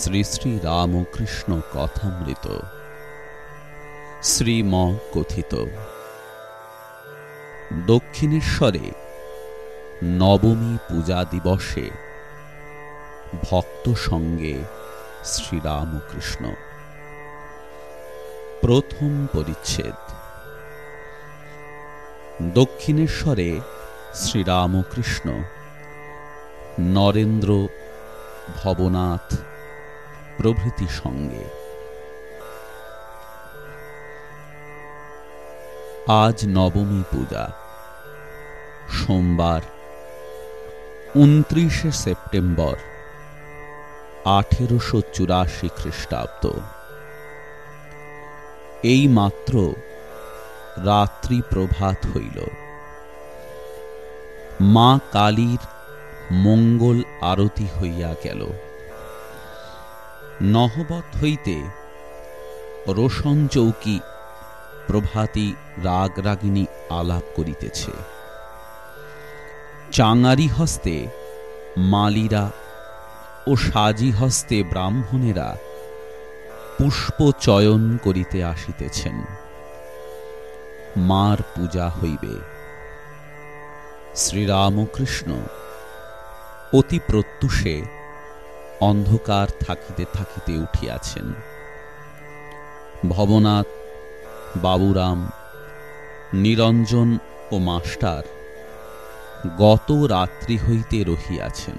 শ্রী শ্রী রামকৃষ্ণ কথামৃত। শ্রীম কথিত দক্ষিণেশ্বরে নবমী পূজা দিবসে ভক্ত সঙ্গে শ্রীরামকৃষ্ণ প্রথম পরিচ্ছেদ। দক্ষিণেশ্বরে শ্রীরামকৃষ্ণ নরেন্দ্র ভবনাথ প্রভৃতি সঙ্গে। আজ নবমী পূজা। সোমবার, উনত্রিশে সেপ্টেম্বর, আঠেরোশো চুরাশি খ্রিস্টাব্দ। এই মাত্র রাত্রি প্রভাত হইল। মা কালীর মঙ্গল আরতি হইয়া গেল। নহবত হইতে রোশন চৌকি প্রভাতী রাগ রাগিনী আলাপ করিতেছে। চাঙারি হস্তে মালিরা ও সাজি হস্তে ব্রাহ্মণেরা পুষ্প চয়ন করিতে আসিতেছেন। মার পূজা হইবে। শ্রীরামকৃষ্ণ অতি প্রত্যুষে অন্ধকার থাকিতে থাকিতে উঠিয়াছেন। ভবনাথ, বাবুরাম, নিরঞ্জন ও মাস্টার গত রাত্রি হইতে রহিয়াছেন।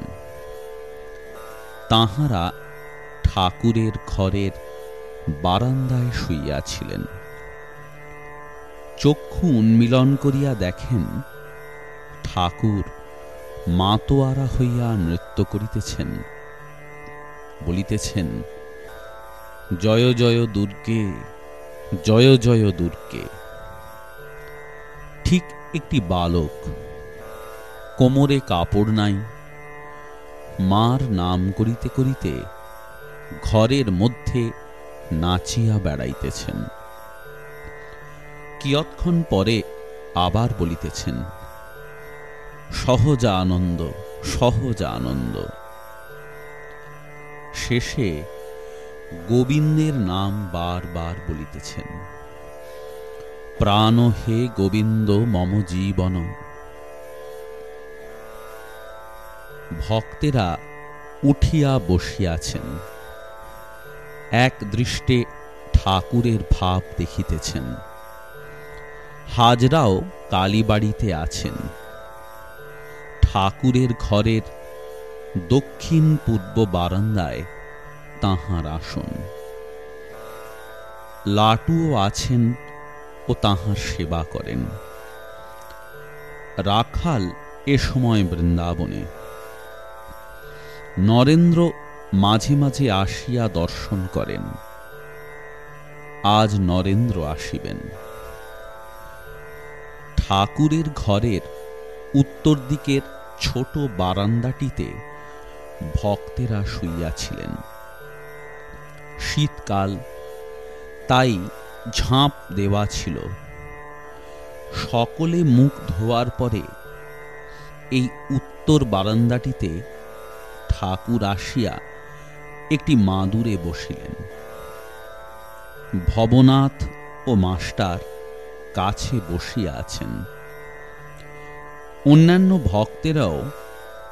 তাহারা ঠাকুরের ঘরের বারান্দায় শুইয়াছিলেন। চক্ষু উন্মিলন করিয়া দেখেন ঠাকুর মাতোয়ারা হইয়া নৃত্য করিতেছেন। বলিতেছেন, জয় জয় দুর্গে, জয় জয় দুর্গে। ঠিক একটি বালক, কোমরে কাপড় নাই, মার নাম করিতে করিতে ঘরের মধ্যে নাচিয়া বেড়াইতেছেন। কিয়ৎক্ষণ পরে আবার বলিতেছেন সহজ আনন্দ সহজ আনন্দ শেষে গোবিন্দের নাম বারবার বলিতেছেন। প্রাণ হে গোবিন্দ, মম জীবন। ভক্তেরা উঠিয়া বসিয়াছেন। এক দৃষ্টে ঠাকুরের ভাব দেখিতেছেন। হাজরাও কালীবাড়িতে আছেন। ঠাকুরের ঘরের দক্ষিণ পূর্ব বারান্দায় তাহার আসন। লাটুও আছেন ও তাহার সেবা করেন। রাখাল এ সময় বৃন্দাবনে। নরেন্দ্র মাঝে মাঝে আসিয়া দর্শন করেন। আজ নরেন্দ্র আসিবেন। ঠাকুরের ঘরের উত্তর দিকের ছোট বারান্দাটিতে ভক্তেরা শুইয়াছিলেন। শীতকাল, তাই ঝাঁপ দেওয়া ছিল। সকলে মুখ ধোয়ার পরে এই উত্তর বারান্দাটিতে ঠাকুর আসিয়া একটি মাদুরে বসিলেন। ভবনাথ ও মাস্টার কাছে বসিয়া আছেন। অন্যান্য ভক্তেরাও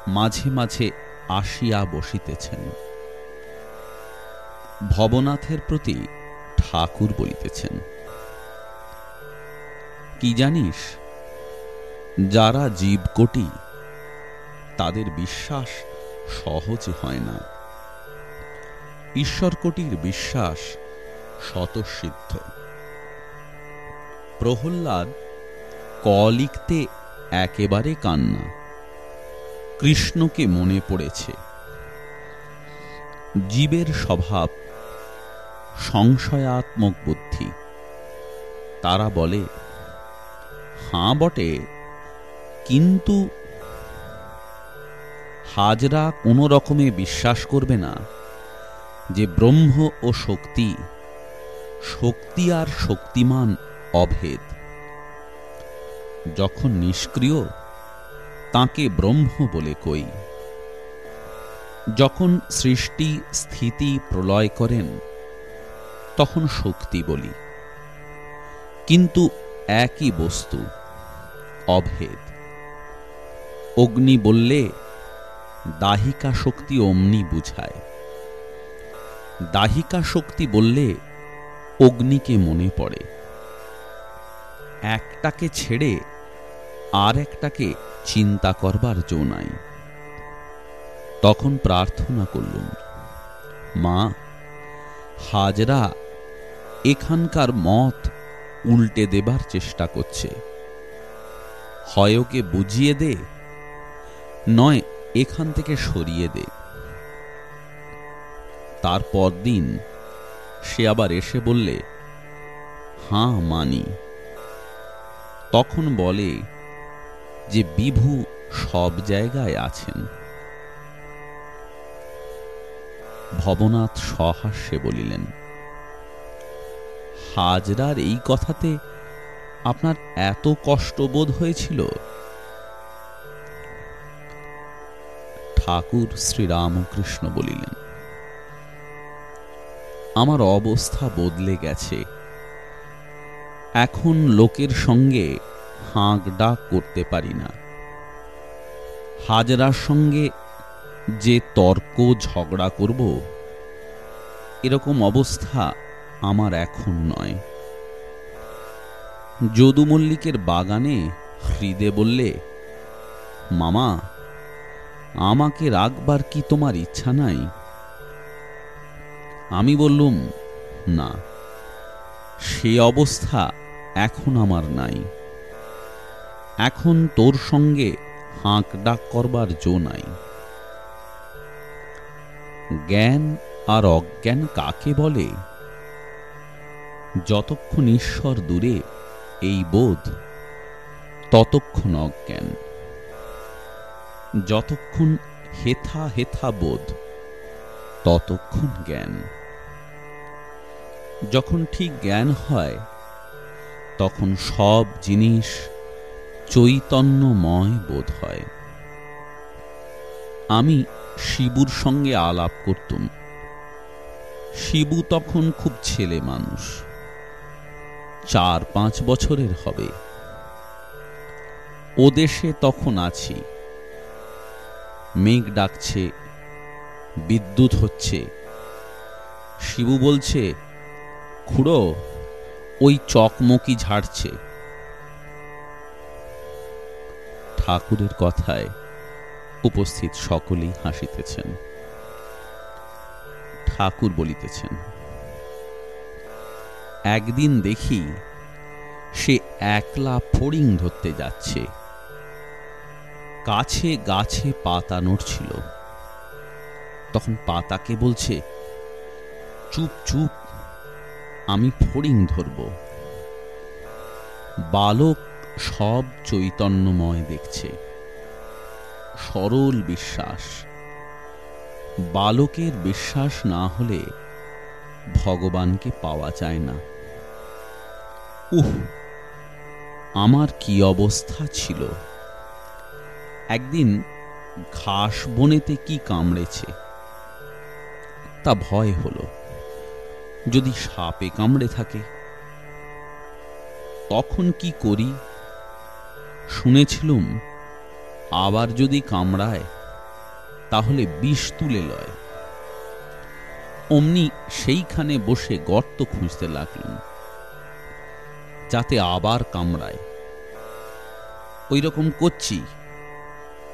মাঝে মাঝে আসিয়া বসিতেছেন। ভবনাথের প্রতি ঠাকুর বলিতেছেন, কি জানিস, যারা জীবকোটি, তাদের বিশ্বাস সহজে হয় না। ঈশ্বরকোটির বিশ্বাস স্বতঃসিদ্ধ। প্রহ্লাদ ক লিখতে একেবারে কান্না। কৃষ্ণকে মনে পড়েছে। জীবের স্বভাব সংশয়াত্মক বুদ্ধি। তারা বলে, হাঁ বটে, কিন্তু হাজরা কোনো রকমে বিশ্বাস করবে না যে ব্রহ্ম ও শক্তি শক্তি আর শক্তিমান অভেদ। যখন নিষ্ক্রিয় তাকে ব্রহ্ম বলে কই। যখন সৃষ্টি স্থিতি প্রলয় করেন, তখন শক্তি বলি। কিন্তু একই বস্তু, অভেদ। অগ্নি বললে, দাহিকা শক্তি অমনি বুঝায়। দাহিকা শক্তি বললে, অগ্নিকে মনে পড়ে। একটাকে ছেড়ে আর একটাকে চিন্তা করবার জো নাই। তখন প্রার্থনা করলুম, মা, হাজরা এখানকার মত উল্টে দেবার চেষ্টা করছে। হয় ওকে বুঝিয়ে দে, নয় এখান থেকে সরিয়ে দে। তার দিন সে আবার এসে বললে, হাঁ, মানি। তখন বলে যে বিভু সব জায়গায় আছেন। ভবনাথ সহাস্যে বলিলেন, হাজরার এই কথাতে আপনার এত কষ্ট বোধ হয়েছিল? ঠাকুর শ্রীরামকৃষ্ণ বলিলেন, আমার অবস্থা বদলে গেছে। এখন লোকের সঙ্গে হাঁক ডাক করতে পারি না। হাজরার সঙ্গে যে তর্ক ঝগড়া করব, এরকম অবস্থা আমার এখন নয়। যদু মল্লিকের বাগানে হৃদে বললে, মামা, আমাকে রাখবার কি তোমার ইচ্ছা নাই? আমি বললুম, না, সে অবস্থা এখন আমার নাই। এখন তোর সঙ্গে হাঁক ডাক করবার জো নাই। জ্ঞান আর অজ্ঞান কাকে বলে? যতক্ষণ ঈশ্বর দূরে এই বোধ, ততক্ষণ অজ্ঞান। যতক্ষণ হেথা হেথা বোধ, ততক্ষণ জ্ঞান। যখন ঠিক জ্ঞান হয়, তখন সব জিনিস চৈতন্যময় বোধ হয়। আমি শিবুর সঙ্গে আলাপ করতুম। শিবু তখন খুব ছেলে মানুষ। চার পাঁচ বছরের হবে। ও দেশে তখন আছি। মেঘ ডাকছে, বিদ্যুৎ হচ্ছে। শিবু বলছে, খুড়ো, ওই চকমকি ঝাড়ছে। ঠাকুরের কথায় উপস্থিত সকলেই হাসিতেছেন। ঠাকুর বলিতেছেন, একদিন দেখি সে একলা ফড়িং ধরতে যাচ্ছে। কাছে গাছে পাতা নড়ছিল। তখন পাতাকে বলছে, চুপ চুপ, আমি ফড়িং ধরব। বালক সব চৈতন্যময় দেখছে। সরল বিশ্বাস। বালকের বিশ্বাস না হলে ভগবানকে পাওয়া যায় না। উহ, আমার কি অবস্থা ছিল? একদিন ঘাস বনেতে কি কামড়েছে? তা ভয় হলো। যদি সাপে কামড়ে থাকে, তখন কি করি? শুনেছিলুম, আবার যদি কামড়ায়, তাহলে বিষ তুলে লয়। অমনি সেইখানে বসে গর্ত খুঁজতে লাগলুম, যাতে আবার কামড়ায়। ওই রকম করছি।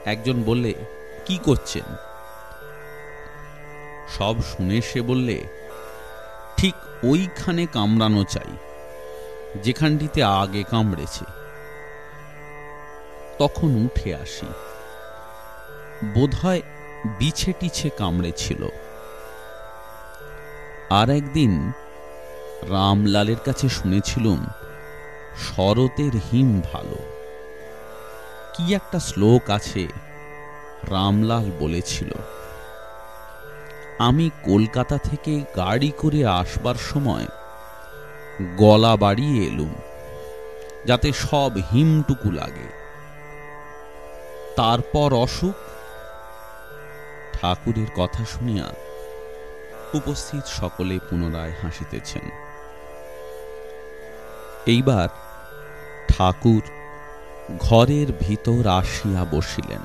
একজন বললে, কি করছেন? সব শুনে সে বললে, ঠিক ওইখানে কামড়ানো চাই, যেখানটিতে আগে কামড়েছে। তখন উঠে আসি। বোধহয় বিছে টিছে কামড়েছিল। আর একদিন রামলালের কাছে শুনেছিলুম, শরতের হিম ভালো। কি একটা শ্লোক আছে, রামলাল বলেছিল। আমি কলকাতা থেকে গাড়ি করে আসবার সময় গলা বাড়িয়ে এলুম, যাতে সব হিমটুকু লাগে। তারপর অসুখ? ঠাকুরের কথা শুনিয়া উপস্থিত সকলে পুনরায় হাসিতেছেন। এইবার ঠাকুর ঘরের ভিতর আসিয়া বসিলেন।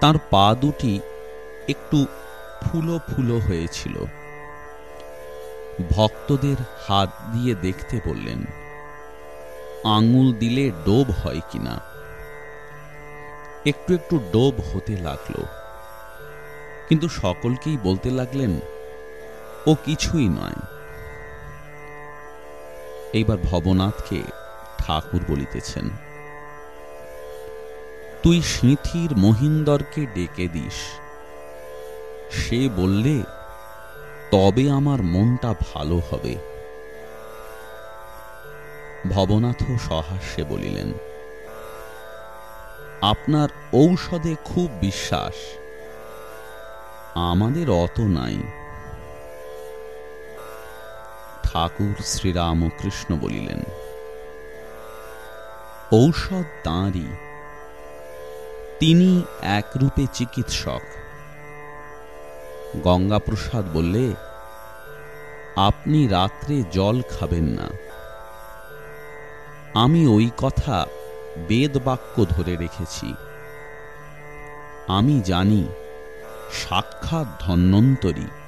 তার পা দুটি একটু ফুলো ফুলো হয়েছিল। ভক্তদের হাত দিয়ে দেখতে বললেন, আঙুল দিলে ডোব হয় কিনা? একটু একটু ডোব হতে লাগল। কিন্তু সকলকেই বলতে লাগলেন, ও কিছুই নয়। এইবার ভবনাথকে ঠাকুর বলিতেছেন, তুই সিঁথির মহিন্দরকে ডেকে দিস। সে বললে, তবে আমার মনটা ভালো হবে। ভবনাথ সহাস্যে বলিলেন আপনার ঔষধে খুব বিশ্বাস। আমাদের অত নাই। ঠাকুর শ্রীরামকৃষ্ণ বলিলেন, ঔষধ তাঁরই। তিনি একরূপে চিকিৎসক। গঙ্গাপ্রসাদ বললে, আপনি রাত্রে জল খাবেন না। আমি ওই কথা বেদ বাক্য ধরে রেখেছি। আমি জানি সাক্ষাৎ ধন্বন্তরী।